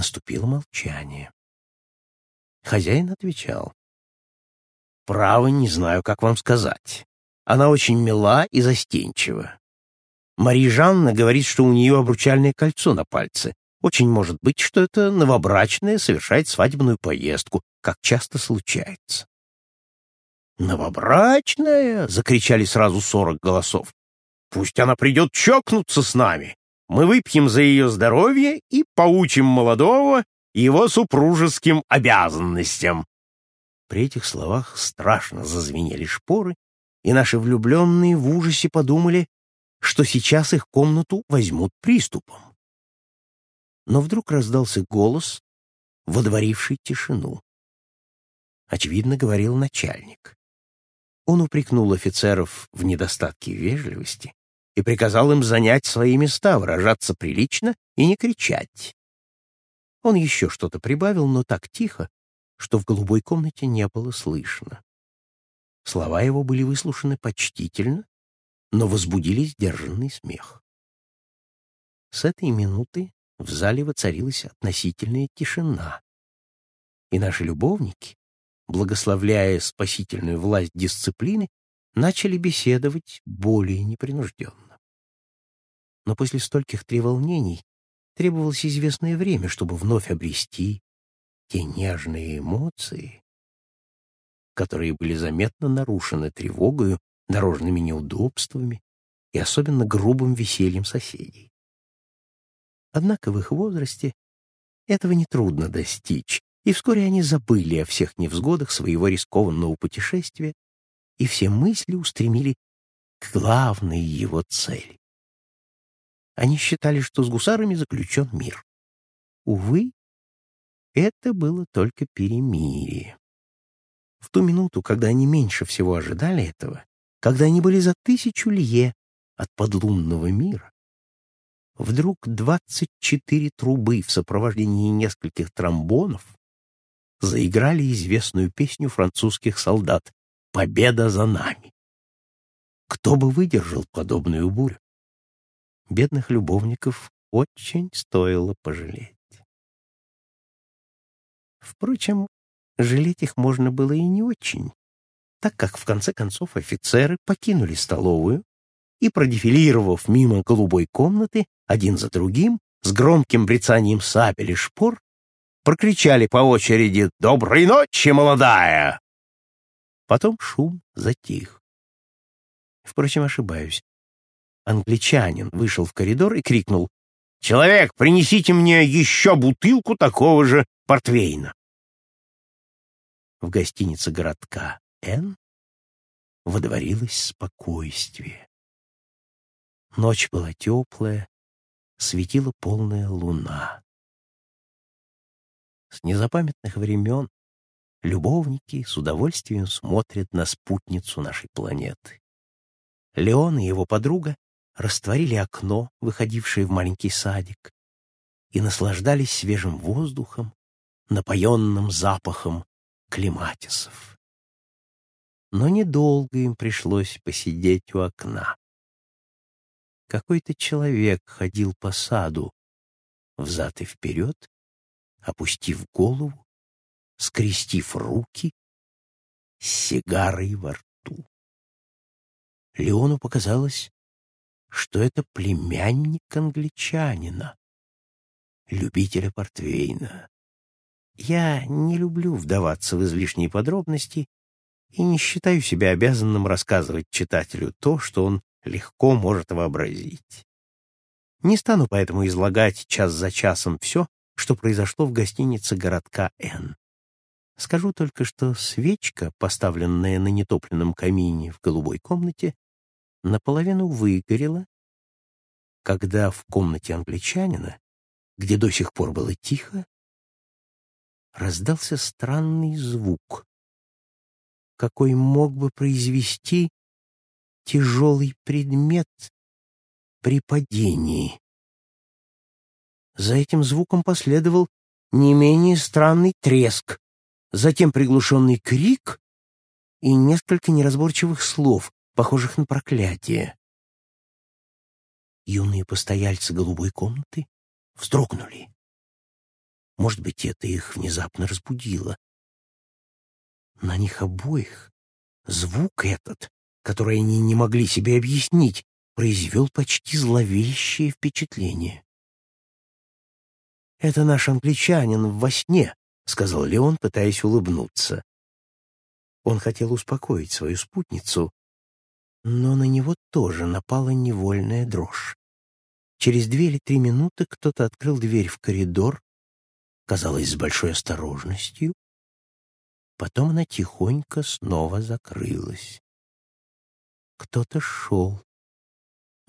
Наступило молчание. Хозяин отвечал. «Право, не знаю, как вам сказать. Она очень мила и застенчива. Мария Жанна говорит, что у нее обручальное кольцо на пальце. Очень может быть, что это новобрачная совершает свадебную поездку, как часто случается. «Новобрачная!» — закричали сразу сорок голосов. «Пусть она придет чокнуться с нами. Мы выпьем за ее здоровье и поучим молодого его супружеским обязанностям». При этих словах страшно зазвенели шпоры, и наши влюбленные в ужасе подумали, что сейчас их комнату возьмут приступом. Но вдруг раздался голос, водворивший тишину. Очевидно, говорил начальник. Он упрекнул офицеров в недостатке вежливости и приказал им занять свои места, выражаться прилично и не кричать. Он еще что-то прибавил, но так тихо, что в голубой комнате не было слышно. Слова его были выслушаны почтительно, но возбудили сдержанный смех. С этой минуты в зале воцарилась относительная тишина, и наши любовники, благословляя спасительную власть дисциплины, начали беседовать более непринужденно. Но после стольких треволнений требовалось известное время, чтобы вновь обрести те нежные эмоции, которые были заметно нарушены тревогою, дорожными неудобствами и особенно грубым весельем соседей. Однако в их возрасте этого нетрудно достичь, и вскоре они забыли о всех невзгодах своего рискованного путешествия и все мысли устремили к главной его цели. Они считали, что с гусарами заключен мир. Увы, это было только перемирие. В ту минуту, когда они меньше всего ожидали этого, когда они были за тысячу лье от подлунного мира, вдруг двадцать четыре трубы в сопровождении нескольких тромбонов заиграли известную песню французских солдат «Победа за нами». Кто бы выдержал подобную бурю? Бедных любовников очень стоило пожалеть. Впрочем, жалеть их можно было и не очень, так как в конце концов офицеры покинули столовую и, продефилировав мимо голубой комнаты, один за другим, с громким брецанием сабель и шпор, прокричали по очереди «Доброй ночи, молодая!». Потом шум затих. Впрочем, ошибаюсь. Англичанин вышел в коридор и крикнул «Человек, принесите мне еще бутылку такого же портвейна!» В гостинице городка Н водворилось спокойствие. Ночь была теплая, светила полная луна. С незапамятных времен любовники с удовольствием смотрят на спутницу нашей планеты. Леон и его подруга растворили окно, выходившее в маленький садик, и наслаждались свежим воздухом, напоенным запахом клематисов. Но недолго им пришлось посидеть у окна. Какой-то человек ходил по саду, взад и вперед, опустив голову, скрестив руки, с сигарой во рту. Леону показалось, что это племянник англичанина, любителя портвейна. Я не люблю вдаваться в излишние подробности и не считаю себя обязанным рассказывать читателю то, что он легко может вообразить. Не стану поэтому излагать час за часом все, что произошло в гостинице городка Н. Скажу только, что свечка, поставленная на нетопленном камине в голубой комнате, наполовину выгорела, когда в комнате англичанина, где до сих пор было тихо, раздался странный звук, какой мог бы произвести тяжелый предмет при падении. За этим звуком последовал не менее странный треск, затем приглушенный крик и несколько неразборчивых слов, похожих на проклятие. Юные постояльцы голубой комнаты вздрогнули. Может быть, это их внезапно разбудило. На них обоих звук этот, который они не могли себе объяснить, произвел почти зловещее впечатление. «Это наш англичанин во сне», — сказал Леон, пытаясь улыбнуться. Он хотел успокоить свою спутницу, но на него тоже напала невольная дрожь. Через две или три минуты кто-то открыл дверь в коридор, казалось, с большой осторожностью. Потом она тихонько снова закрылась. Кто-то шел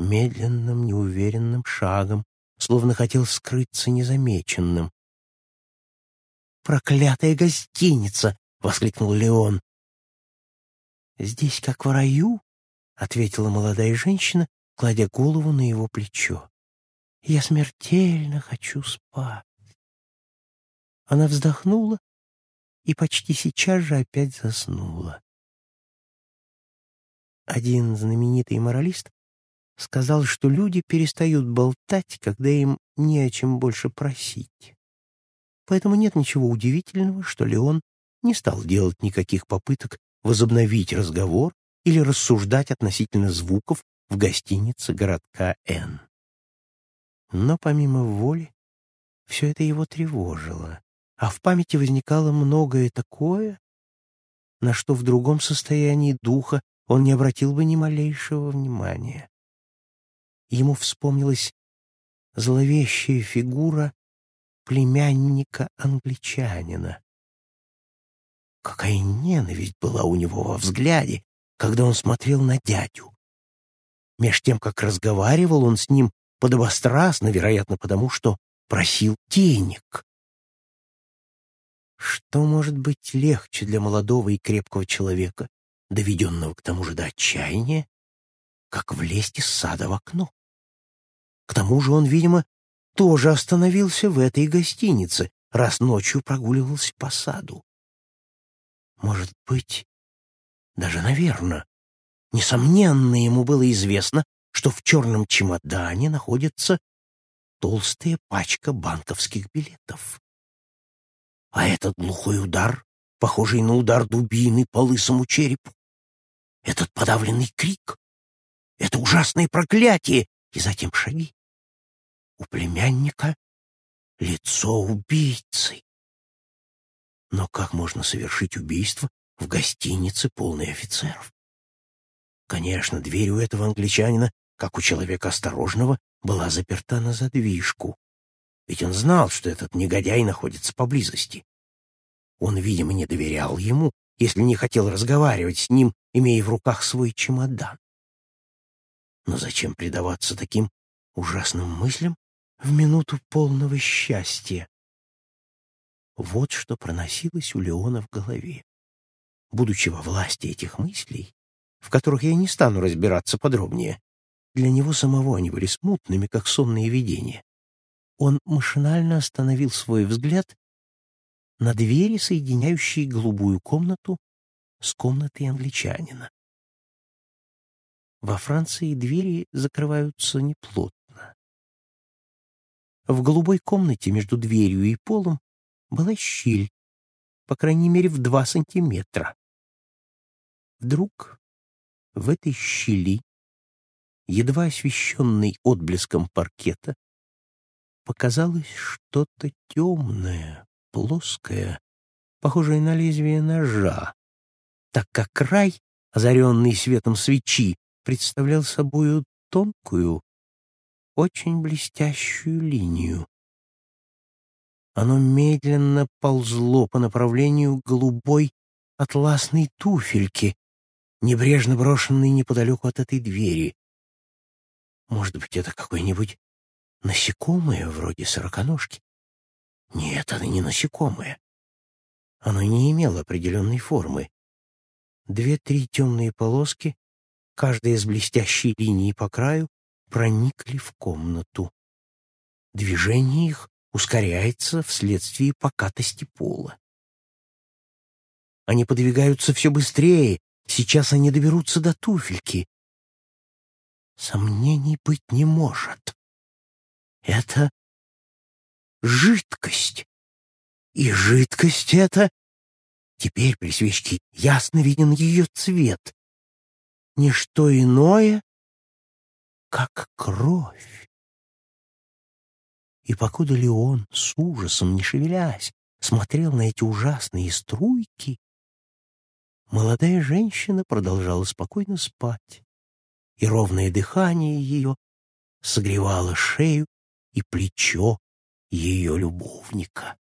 медленным, неуверенным шагом, словно хотел скрыться незамеченным. «Проклятая гостиница!» — воскликнул Леон. «Здесь как в раю?» — ответила молодая женщина, кладя голову на его плечо. «Я смертельно хочу спать». Она вздохнула и почти сейчас же опять заснула. Один знаменитый моралист сказал, что люди перестают болтать, когда им не о чем больше просить. Поэтому нет ничего удивительного, что Леон не стал делать никаких попыток возобновить разговор или рассуждать относительно звуков в гостинице городка Н. Но помимо воли все это его тревожило, а в памяти возникало многое такое, на что в другом состоянии духа он не обратил бы ни малейшего внимания. Ему вспомнилась зловещая фигура племянника-англичанина. Какая ненависть была у него во взгляде, когда он смотрел на дядю. Меж тем, как разговаривал он с ним подобострастно, вероятно, потому что просил денег. Что может быть легче для молодого и крепкого человека, доведенного к тому же до отчаяния, как влезть из сада в окно? К тому же он, видимо, тоже остановился в этой гостинице, раз ночью прогуливался по саду. Может быть, даже, наверное, несомненно, ему было известно, что в черном чемодане находится толстая пачка банковских билетов. А этот глухой удар, похожий на удар дубины по лысому черепу, этот подавленный крик, это ужасное проклятие и затем шаги у племянника лицо убийцы. Но как можно совершить убийство в гостинице, полной офицеров? Конечно, дверь у этого англичанина, как у человека осторожного, была заперта на задвижку. Ведь он знал, что этот негодяй находится поблизости. Он, видимо, не доверял ему, если не хотел разговаривать с ним, имея в руках свой чемодан. Но зачем предаваться таким ужасным мыслям, в минуту полного счастья. Вот что проносилось у Леона в голове. Будучи во власти этих мыслей, в которых я не стану разбираться подробнее, для него самого они были смутными, как сонные видения. Он машинально остановил свой взгляд на двери, соединяющей голубую комнату с комнатой англичанина. Во Франции двери закрываются неплотно. В голубой комнате между дверью и полом была щель, по крайней мере, в два сантиметра. Вдруг в этой щели, едва освещенной отблеском паркета, показалось что-то темное, плоское, похожее на лезвие ножа, так как край, озаренный светом свечи, представлял собою тонкую, очень блестящую линию. Оно медленно ползло по направлению голубой атласной туфельки, небрежно брошенной неподалеку от этой двери. Может быть, это какое-нибудь насекомое вроде сороконожки? Нет, это не насекомое. Оно не имело определенной формы. Две-три темные полоски, каждая с блестящей линией по краю, проникли в комнату. Движение их ускоряется вследствие покатости пола. Они подвигаются все быстрее, сейчас они доберутся до туфельки. Сомнений быть не может. Это жидкость, И жидкость эта... Теперь при свечке ясно виден ее цвет. Ничто иное, как кровь. И покуда Леон с ужасом, не шевелясь, смотрел на эти ужасные струйки, молодая женщина продолжала спокойно спать, и ровное дыхание ее согревало шею и плечо ее любовника.